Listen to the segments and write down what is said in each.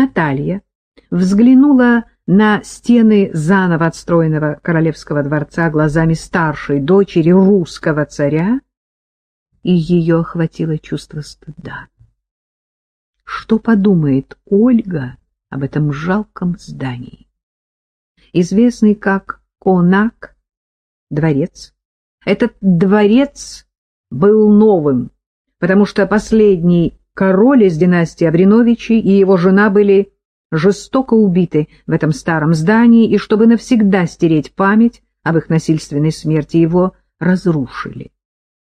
Наталья взглянула на стены заново отстроенного королевского дворца глазами старшей дочери русского царя, и ее охватило чувство стыда. Что подумает Ольга об этом жалком здании? Известный как Конак дворец. Этот дворец был новым, потому что последний король из династии Авриновичей и его жена были жестоко убиты в этом старом здании, и чтобы навсегда стереть память об их насильственной смерти, его разрушили.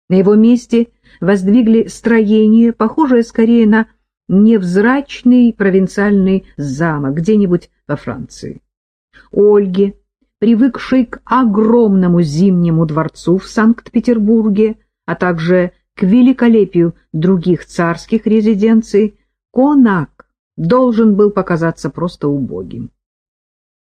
На его месте воздвигли строение, похожее скорее на невзрачный провинциальный замок где-нибудь во Франции. Ольге, привыкшей к огромному зимнему дворцу в Санкт-Петербурге, а также к великолепию других царских резиденций, Конак должен был показаться просто убогим.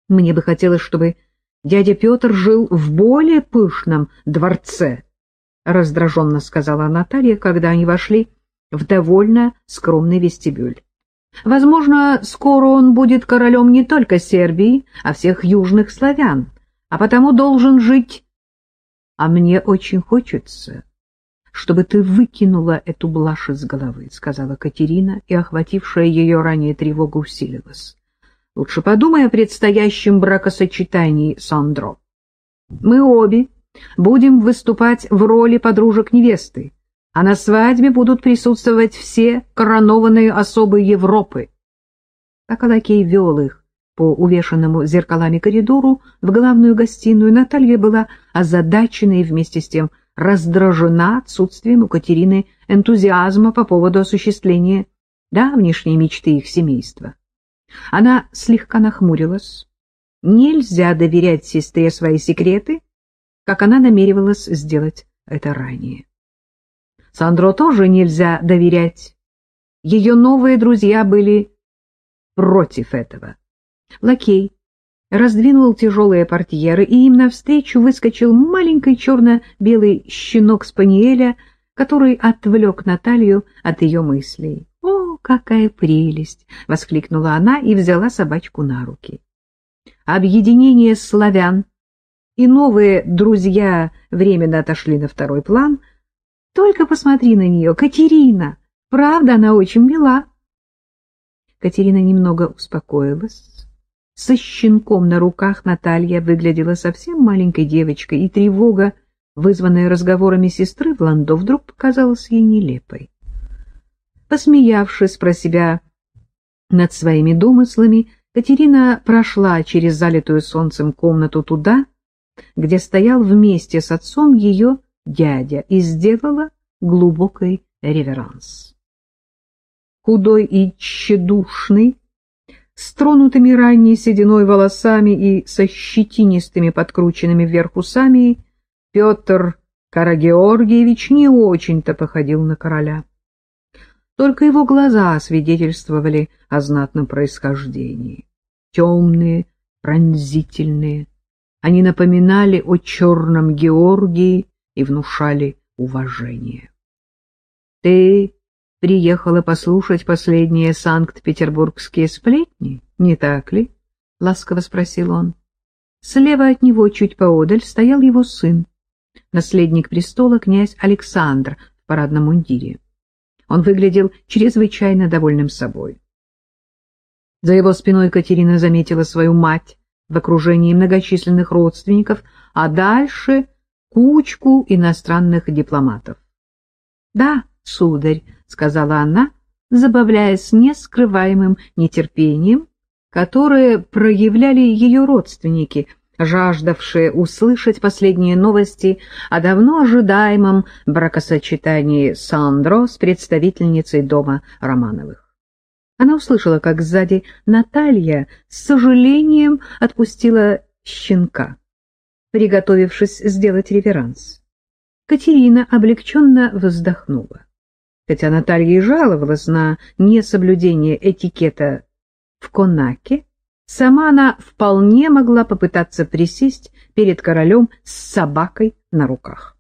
Мне бы хотелось, чтобы дядя Петр жил в более пышном дворце, — раздраженно сказала Наталья, когда они вошли в довольно скромный вестибюль. Возможно, скоро он будет королем не только Сербии, а всех южных славян, а потому должен жить... А мне очень хочется, чтобы ты выкинула эту блажь из головы, — сказала Катерина, и охватившая ее ранее тревога усилилась. Лучше подумай о предстоящем бракосочетании, Сандро. Мы обе будем выступать в роли подружек невесты, а на свадьбе будут присутствовать все коронованные особы Европы. Пока лакей вел их по увешанному зеркалами коридору в главную гостиную, Наталья была озадачена и вместе с тем раздражена отсутствием у Катерины энтузиазма по поводу осуществления давнишней мечты их семейства. Она слегка нахмурилась. Нельзя доверять сестре свои секреты, как она намеревалась сделать это ранее. Сандро тоже нельзя доверять. Ее новые друзья были против этого. Лакей раздвинул тяжелые портьеры, и им навстречу выскочил маленький черно-белый щенок Спаниеля, который отвлек Наталью от ее мыслей. «О, какая прелесть!» — воскликнула она и взяла собачку на руки. Объединение славян и новые друзья временно отошли на второй план. Только посмотри на нее, Катерина! Правда, она очень мила. Катерина немного успокоилась. Со щенком на руках Наталья выглядела совсем маленькой девочкой, и тревога, вызванная разговорами сестры в Ландо, вдруг показалась ей нелепой. Посмеявшись про себя над своими домыслами, Катерина прошла через залитую солнцем комнату туда, где стоял вместе с отцом ее дядя, и сделала глубокий реверанс. Худой и тщедушный, с тронутыми ранней сединой волосами и со щетинистыми подкрученными вверх усами, Петр Карагеоргиевич не очень-то походил на короля. Только его глаза свидетельствовали о знатном происхождении. Темные, пронзительные, они напоминали о черном Георгии и внушали уважение. — Ты приехала послушать последние санкт-петербургские сплетни, не так ли? — ласково спросил он. Слева от него, чуть поодаль, стоял его сын, наследник престола князь Александр в парадном мундире. Он выглядел чрезвычайно довольным собой. За его спиной Катерина заметила свою мать, в окружении многочисленных родственников, а дальше кучку иностранных дипломатов. — Да, сударь, — сказала она, забавляясь нескрываемым нетерпением, которое проявляли ее родственники, жаждавшие услышать последние новости о давно ожидаемом бракосочетании Сандро с представительницей дома Романовых. Она услышала, как сзади Наталья с сожалением отпустила щенка, приготовившись сделать реверанс. Катерина облегченно вздохнула. Хотя Наталья и жаловалась на несоблюдение этикета в Конаке, сама она вполне могла попытаться присесть перед королем с собакой на руках.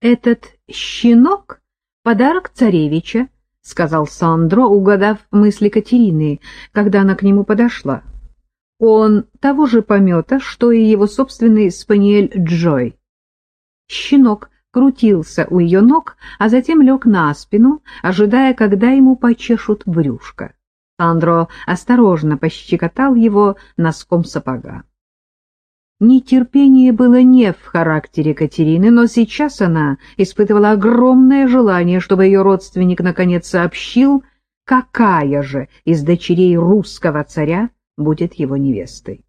«Этот щенок — подарок царевича», — сказал Сандро, угадав мысли Катерины, когда она к нему подошла. Он того же помета, что и его собственный спаниель Джой. Щенок крутился у ее ног, а затем лег на спину, ожидая, когда ему почешут брюшко. Сандро осторожно пощекотал его носком сапога. Нетерпение было не в характере Катерины, но сейчас она испытывала огромное желание, чтобы ее родственник наконец сообщил, какая же из дочерей русского царя будет его невестой.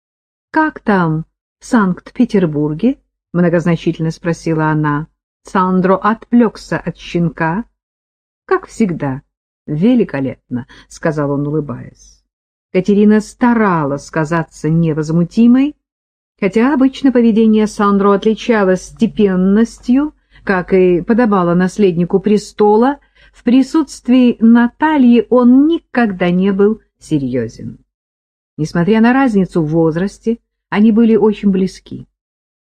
— Как там в Санкт-Петербурге? — многозначительно спросила она. Сандро отвлекся от щенка. — Как всегда. Великолепно, — сказал он, улыбаясь. Катерина старалась казаться невозмутимой, хотя обычно поведение Сандро отличалось степенностью, как и подобало наследнику престола, в присутствии Натальи он никогда не был серьезен. Несмотря на разницу в возрасте, они были очень близки.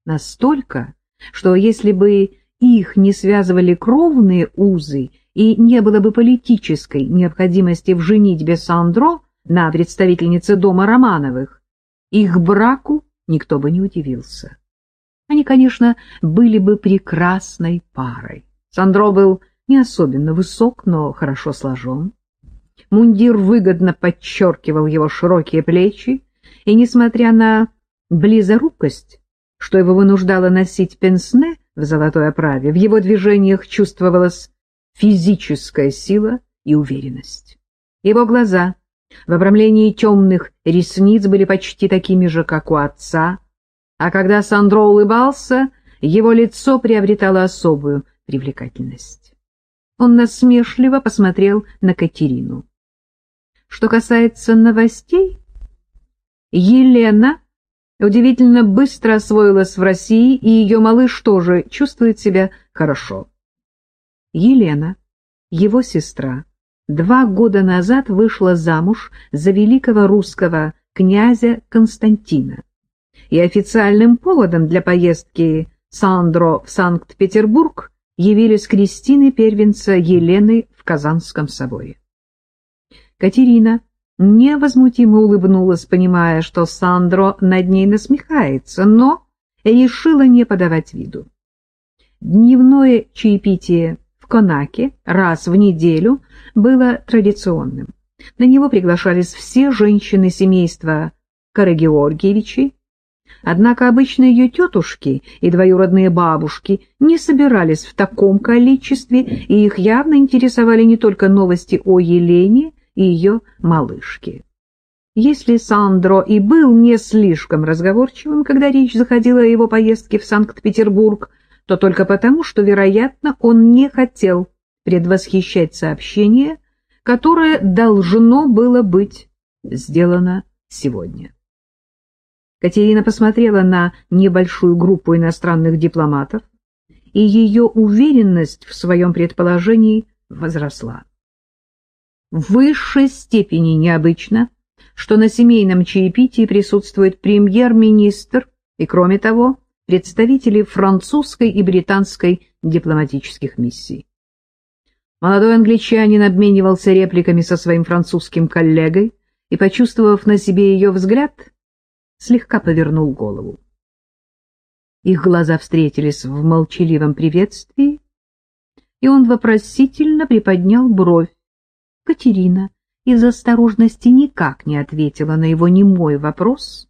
Настолько, что если бы их не связывали кровные узы и не было бы политической необходимости в женитьбе Сандро на представительнице дома Романовых, их браку никто бы не удивился. Они, конечно, были бы прекрасной парой. Сандро был не особенно высок, но хорошо сложен. Мундир выгодно подчеркивал его широкие плечи, и, несмотря на близорукость, что его вынуждало носить пенсне в золотой оправе, в его движениях чувствовалась физическая сила и уверенность. Его глаза в обрамлении темных ресниц были почти такими же, как у отца, а когда Сандро улыбался, его лицо приобретало особую привлекательность. Он насмешливо посмотрел на Катерину. Что касается новостей, Елена удивительно быстро освоилась в России, и ее малыш тоже чувствует себя хорошо. Елена, его сестра, два года назад вышла замуж за великого русского князя Константина. И официальным поводом для поездки Сандро в Санкт-Петербург явились Кристины первенца Елены в Казанском соборе. Катерина невозмутимо улыбнулась, понимая, что Сандро над ней насмехается, но решила не подавать виду. Дневное чаепитие в Конаке раз в неделю было традиционным. На него приглашались все женщины семейства Карагеоргиевичей, однако обычно ее тетушки и двоюродные бабушки не собирались в таком количестве, и их явно интересовали не только новости о Елене и ее малышке. Если Сандро и был не слишком разговорчивым, когда речь заходила о его поездке в Санкт-Петербург, то только потому, что, вероятно, он не хотел предвосхищать сообщение, которое должно было быть сделано сегодня. Катерина посмотрела на небольшую группу иностранных дипломатов, и ее уверенность в своем предположении возросла. В высшей степени необычно, что на семейном чаепитии присутствует премьер-министр и, кроме того, представители французской и британской дипломатических миссий. Молодой англичанин обменивался репликами со своим французским коллегой и, почувствовав на себе ее взгляд, слегка повернул голову. Их глаза встретились в молчаливом приветствии, и он вопросительно приподнял бровь. Катерина из осторожности никак не ответила на его немой вопрос,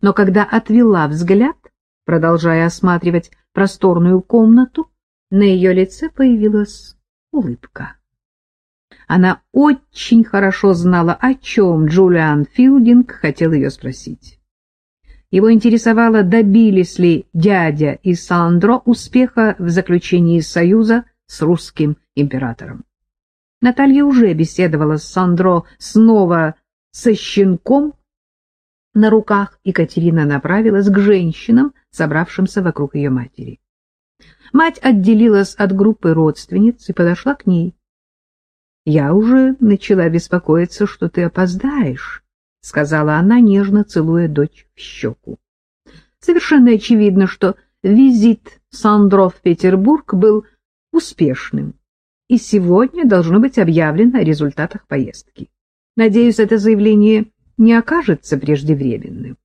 но когда отвела взгляд, Продолжая осматривать просторную комнату, на ее лице появилась улыбка. Она очень хорошо знала, о чем Джулиан Филдинг хотел ее спросить. Его интересовало, добились ли дядя и Сандро успеха в заключении союза с русским императором. Наталья уже беседовала с Сандро снова со щенком на руках, и Катерина направилась к женщинам, собравшимся вокруг ее матери. Мать отделилась от группы родственниц и подошла к ней. — Я уже начала беспокоиться, что ты опоздаешь, — сказала она, нежно целуя дочь в щеку. Совершенно очевидно, что визит Сандро в Петербург был успешным, и сегодня должно быть объявлено о результатах поездки. Надеюсь, это заявление не окажется преждевременным.